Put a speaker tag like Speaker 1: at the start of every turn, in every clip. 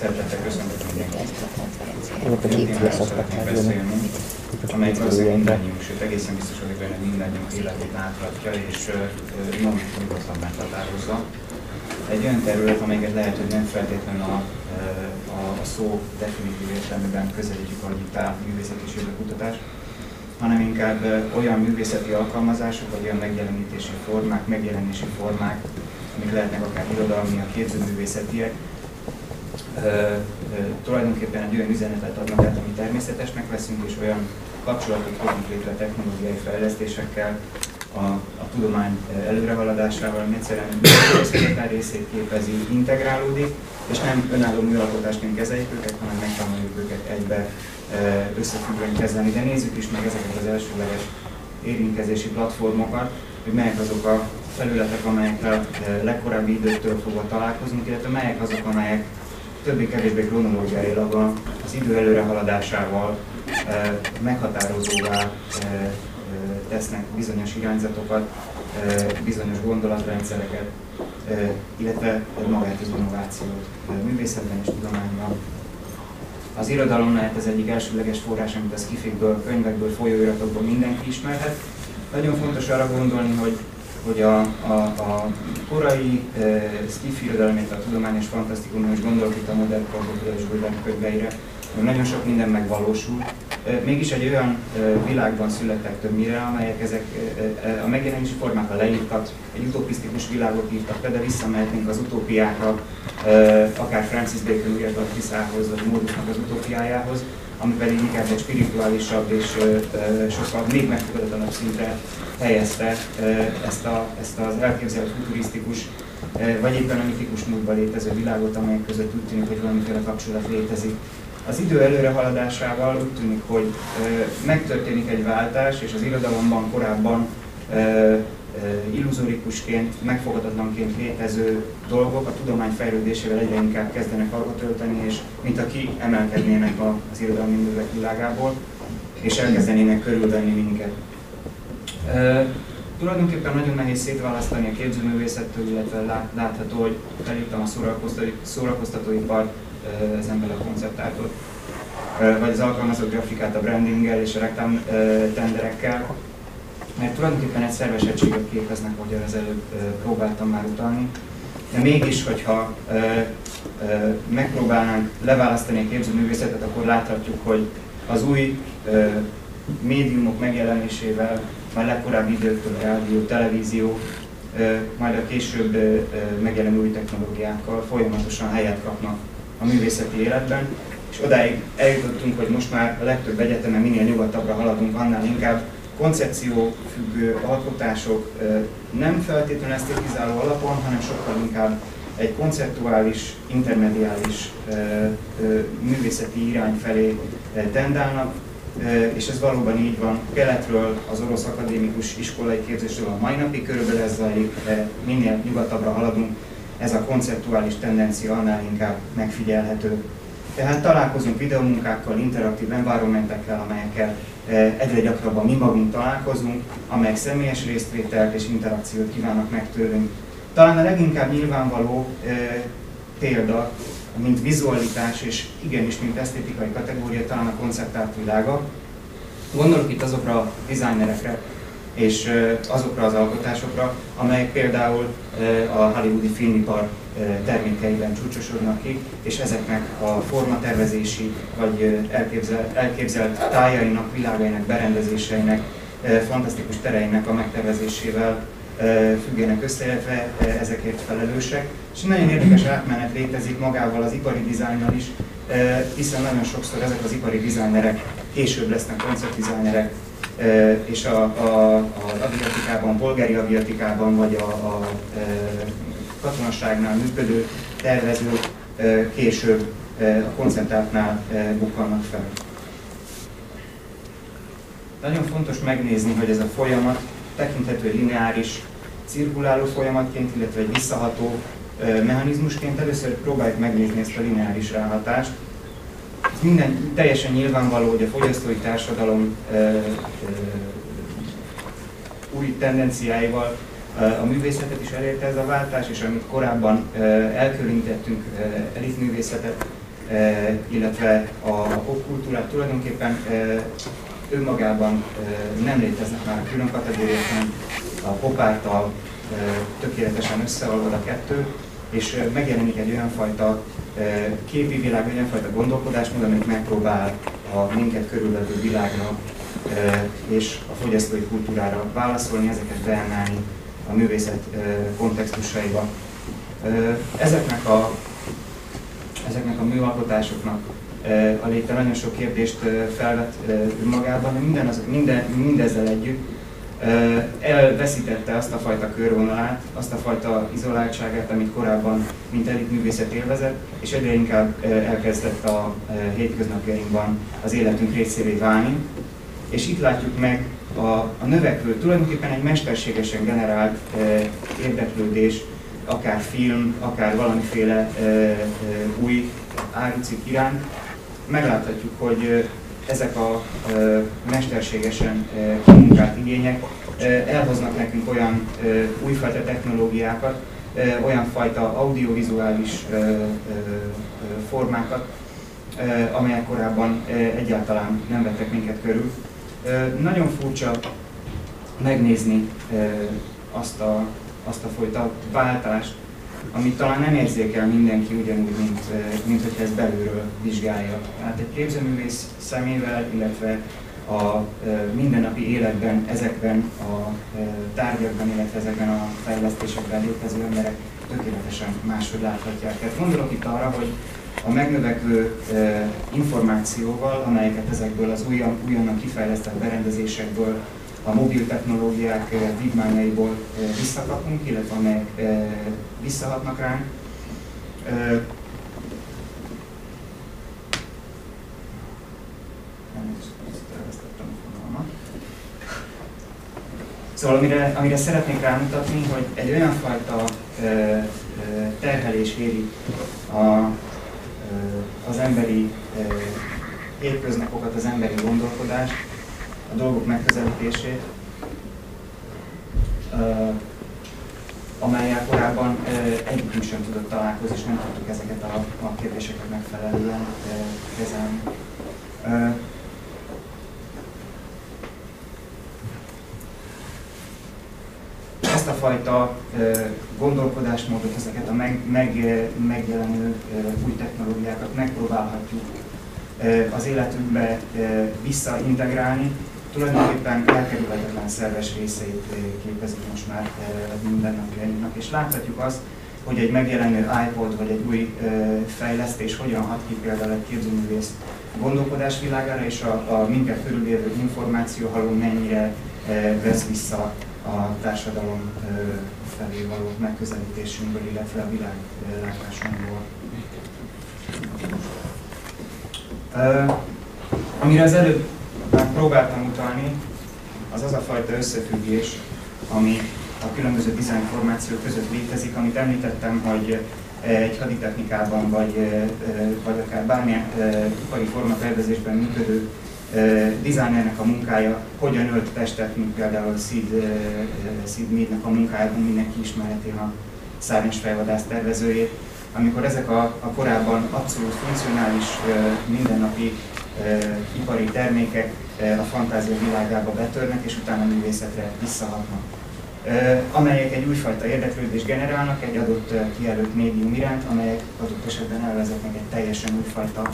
Speaker 1: Szeretettel köszöntök mindenkit. Beszélni, amelyik valószínűleg mindannyiunk, sőt egészen biztos vagyok benne, mindannyiunk életét áthatja, és nyugodtan meghatározza. Egy olyan terület, amelyiket lehet, hogy nem feltétlenül a, a, a szó definitív értelmében közelítjük, ahogy itt áll művészeti és kutatás, hanem inkább olyan művészeti alkalmazások, vagy olyan megjelenítési formák, megjelenési formák, amik lehetnek akár irodalmi, a képzőművészetiek, tulajdonképpen egy olyan üzenetet adnak át, ami természetesnek veszünk, és olyan kapcsolatot hozunk létre technológiai fejlesztésekkel, a, a tudomány előrehaladásával, ami egyszerűen a részét képezi, integrálódik, és nem önálló műalkotásként kezeljük őket, hanem megtanuljuk őket egybe összefüggően kezelni. De nézzük is meg ezeket az elsőleges érintkezési platformokat, hogy melyek azok a felületek, amelyekkel legkorábbi időktől fogva találkozunk, illetve melyek azok, amelyek többé-kevésbé kronológiailag az idő előre haladásával meghatározóvá tesznek bizonyos irányzatokat, bizonyos gondolatrendszereket, illetve magát az innovációt művészetben és tudományban. Az irodalom lehet ez egyik elsőleges forrás, amit a skifikből, könyvekből, folyóiratokból mindenki ismerhet. Nagyon fontos arra gondolni, hogy hogy a, a, a korai e, skifi irodalomét, a tudományos fantasztikum, és gondolok itt a modern korból és könyveire, nagyon sok minden megvalósul. E, mégis egy olyan e, világban születtek többnyire, amelyek ezek e, e, a megjelenési formákkal leírtak, egy utopisztikus világot írtak de visszamehetnénk az utópiákra, e, akár Francis Bacon írtak Tiszához, vagy Módusnak az utópiájához, ami pedig inkább egy spirituálisabb és sokkal még megfogadatlanak szintre helyezte ezt, a, ezt az elképzelt futurisztikus vagy éppen a mitikus múltban létező világot, amelyek között úgy tűnik, hogy valamiféle kapcsolat létezik. Az idő előre haladásával úgy tűnik, hogy megtörténik egy váltás, és az irodalomban korábban illuzórikusként, megfogadatlanként létező dolgok a tudomány fejlődésével egyre inkább kezdenek alkot ölteni, és mint aki emelkednének az irodalmi művek világából, és elkezdenének körülvenni minket. E, tulajdonképpen nagyon nehéz szétválasztani a képzőművészettől, illetve lát, látható, hogy felírtam a szórakoztatóipar ezen belül a konceptártot, vagy az alkalmazott grafikát a brandinggel és a reklám tenderekkel, mert tulajdonképpen egy szerves egységet képeznek, ahogy az előbb próbáltam már utalni. De mégis, hogyha ö, ö, megpróbálnánk leválasztani a képzőművészetet, akkor láthatjuk, hogy az új médiumok megjelenésével, már legkorábbi időktől a rádió, televízió, majd a később megjelenő új technológiákkal folyamatosan helyet kapnak a művészeti életben, és odáig eljutottunk, hogy most már a legtöbb egyetemen minél nyugatabbra haladunk, annál inkább koncepció függő alkotások nem feltétlenül esztétizáló alapon, hanem sokkal inkább egy konceptuális, intermediális művészeti irány felé tendálnak, és ez valóban így van. Keletről, az orosz akadémikus iskolai képzésről a mai napig körülbelül ez zajlik, minél nyugatabbra haladunk, ez a konceptuális tendencia annál inkább megfigyelhető. Tehát találkozunk videomunkákkal, interaktív environmentekkel, amelyekkel egyre gyakrabban mi magunk találkozunk, amelyek személyes résztvételt és interakciót kívánnak meg tőlünk. Talán a leginkább nyilvánvaló példa, mint vizualitás és igenis, mint esztétikai kategória, talán a konceptált világa. Gondolok itt azokra a designerekre, és azokra az alkotásokra, amelyek például a hollywoodi filmipar termékeiben csúcsosodnak ki, és ezeknek a formatervezési vagy elképzelt, elképzelt tájainak, világainak, berendezéseinek, fantasztikus tereinek a megtervezésével függenek össze, illetve ezekért felelősek. És nagyon érdekes átmenet létezik magával az ipari dizájnnal is, hiszen nagyon sokszor ezek az ipari dizájnerek később lesznek konceptdizájnerek, és a, a, az aviatikában, polgári aviatikában, vagy a, a, katonaságnál működő tervezők később a koncentrátnál bukkannak fel. Nagyon fontos megnézni, hogy ez a folyamat tekinthető lineáris, cirkuláló folyamatként, illetve egy visszaható mechanizmusként. Először próbáljuk megnézni ezt a lineáris ráhatást, minden teljesen nyilvánvaló, hogy a fogyasztói társadalom új tendenciáival a művészetet is elérte ez a váltás, és amit korábban elkülönítettünk elitművészetet, illetve a popkultúrát tulajdonképpen önmagában nem léteznek már a külön kategóriák, hanem a pop által tökéletesen összeolvad a kettő, és megjelenik egy olyan fajta képi világ, olyan fajta gondolkodásmód, amit megpróbál a minket körülvevő világra és a fogyasztói kultúrára válaszolni, ezeket beemelni a művészet kontextusaiba. Ezeknek a, ezeknek a műalkotásoknak a léte nagyon sok kérdést felvet magában, de minden, az, minden, mindezzel együtt elveszítette azt a fajta körvonalát, azt a fajta izoláltságát, amit korábban mint elit művészet élvezett, és egyre inkább elkezdett a hétköznapjainkban az életünk részévé válni. És itt látjuk meg a, a növekvő, tulajdonképpen egy mesterségesen generált érdeklődés, akár film, akár valamiféle új árucik iránt. Megláthatjuk, hogy ezek a mesterségesen kimunkált igények elhoznak nekünk olyan újfajta technológiákat, olyan fajta audiovizuális formákat, amelyek korábban egyáltalán nem vettek minket körül. Nagyon furcsa megnézni azt a, azt a fajta váltást, amit talán nem érzékel mindenki ugyanúgy, mint, mint hogyha ezt belülről vizsgálja. Tehát egy képzőművész szemével, illetve a mindennapi életben, ezekben a tárgyakban, illetve ezekben a fejlesztésekben létező emberek tökéletesen máshogy láthatják. Tehát gondolok itt arra, hogy a megnövekvő információval, amelyeket ezekből az újon, újonnan kifejlesztett berendezésekből a mobil technológiák eh, vívmányaiból eh, visszakapunk, illetve amelyek eh, visszahatnak ránk. Szóval amire, amire szeretnék rámutatni, hogy egy olyan fajta terhelés éri a, az emberi hétköznapokat, az emberi gondolkodást, a dolgok megközelítését, amelyel korábban egyikünk sem tudott találkozni, és nem tudtuk ezeket a, a kérdéseket megfelelően kezelni. Ezt a fajta gondolkodásmódot, ezeket a meg, meg, megjelenő új technológiákat megpróbálhatjuk az életünkbe visszaintegrálni, tulajdonképpen elkerülhetetlen szerves részeit képezik most már mindennapjainknak. És láthatjuk azt, hogy egy megjelenő iPod vagy egy új fejlesztés hogyan hat ki például egy képzőművész gondolkodás világára, és a, a minket körülérő információ haló mennyire vesz vissza a társadalom felé való megközelítésünkből, illetve a világlátásunkból. Amire az előbb már próbáltam utalni, az az a fajta összefüggés, ami a különböző dizájnformációk között létezik, amit említettem, hogy egy haditechnikában, vagy, vagy akár bármilyen ipari formatervezésben működő designernek a munkája hogyan ölt testet, mint például Sid, Sid Mead-nek a munkájában mindenki ismerheti a szárnyas fejvadász tervezőjét, amikor ezek a, a korábban abszolút funkcionális, mindennapi ipari termékek a fantázia világába betörnek, és utána a művészetre visszahatnak. Amelyek egy újfajta érdeklődést generálnak egy adott kijelölt médium iránt, amelyek adott esetben elvezetnek egy teljesen újfajta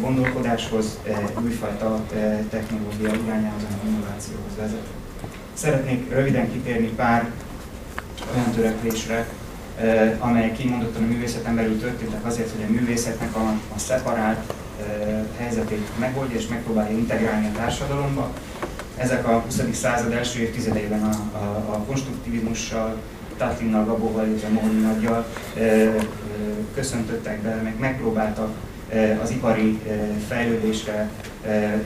Speaker 1: gondolkodáshoz, újfajta technológia irányához, hanem innovációhoz vezet. Szeretnék röviden kitérni pár olyan törekvésre, amelyek kimondottan a művészeten belül történtek azért, hogy a művészetnek a, a szeparált helyzetét megoldja és megpróbálja integrálni a társadalomba. Ezek a 20. század első évtizedében a, a, a konstruktivizmussal, Tatlinnal, Gabóval, illetve Mohoni Nagyjal köszöntöttek be, meg megpróbáltak az ipari fejlődésre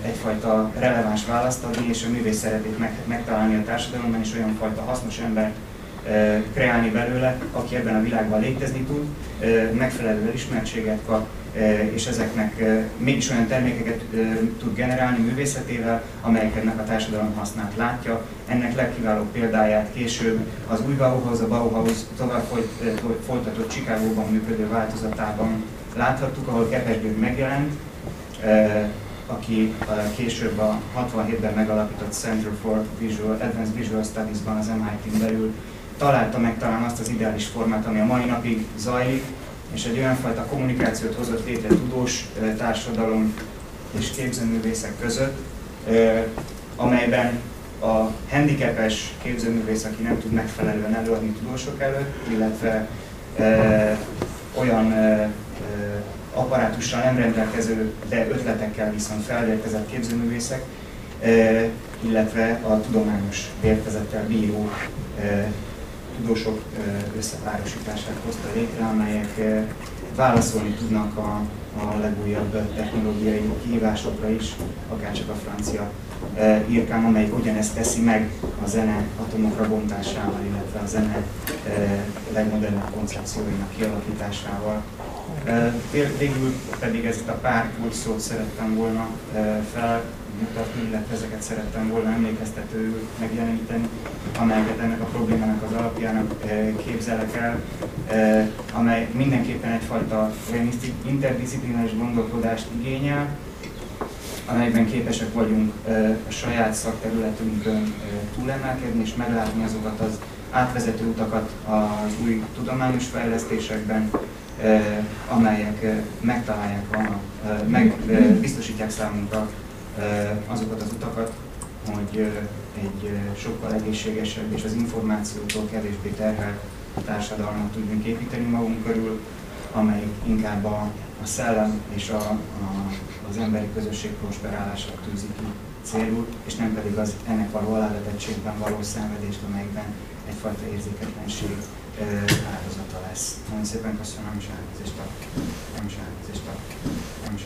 Speaker 1: egyfajta releváns választ adni, és a művész szeretét megtalálni a társadalomban, és olyan fajta hasznos embert kreálni belőle, aki ebben a világban létezni tud, megfelelő elismertséget kap, és ezeknek mégis olyan termékeket tud generálni művészetével, amelyeknek a társadalom hasznát látja. Ennek legkiválóbb példáját később az új Bauhaus, a Bauhaus tovább folytatott Chicagóban működő változatában láthattuk, ahol Kepes megjelent, aki később a 67-ben megalapított Center for Visual, Advanced Visual Studies-ban az MIT-n belül találta meg talán azt az ideális formát, ami a mai napig zajlik, és egy olyan fajta kommunikációt hozott létre tudós társadalom és képzőművészek között, amelyben a handicapes képzőművész, aki nem tud megfelelően előadni tudósok előtt, illetve olyan apparátussal nem rendelkező, de ötletekkel viszont felvértezett képzőművészek, illetve a tudományos vértezettel bíró tudósok összepárosítását hozta létre, amelyek válaszolni tudnak a, a legújabb technológiai kihívásokra is, akár csak a francia írkám, amelyik ugyanezt teszi meg a zene atomokra bontásával, illetve a zene legmodernebb koncepcióinak kialakításával. Végül pedig ezt a pár kulcsszót szerettem volna felmutatni, illetve ezeket szerettem volna emlékeztetőül megjeleníteni, amelyeket ennek a problémának az alapjának képzelek el, amely mindenképpen egyfajta interdisziplinális gondolkodást igényel, amelyben képesek vagyunk a saját szakterületünkön túlemelkedni és meglátni azokat az átvezető utakat az új tudományos fejlesztésekben, amelyek megtalálják, a, meg biztosítják számunkra azokat az utakat, hogy egy sokkal egészségesebb és az információtól kevésbé terhelt társadalmat tudjunk építeni magunk körül, amely inkább a, a szellem és a, a, az emberi közösség prosperálását tűzi ki célul, és nem pedig az ennek való alávetettségben való szenvedést, amelyikben egyfajta érzéketlenség áldozata lesz. Nagyon szépen köszönöm, és elnézést a, nem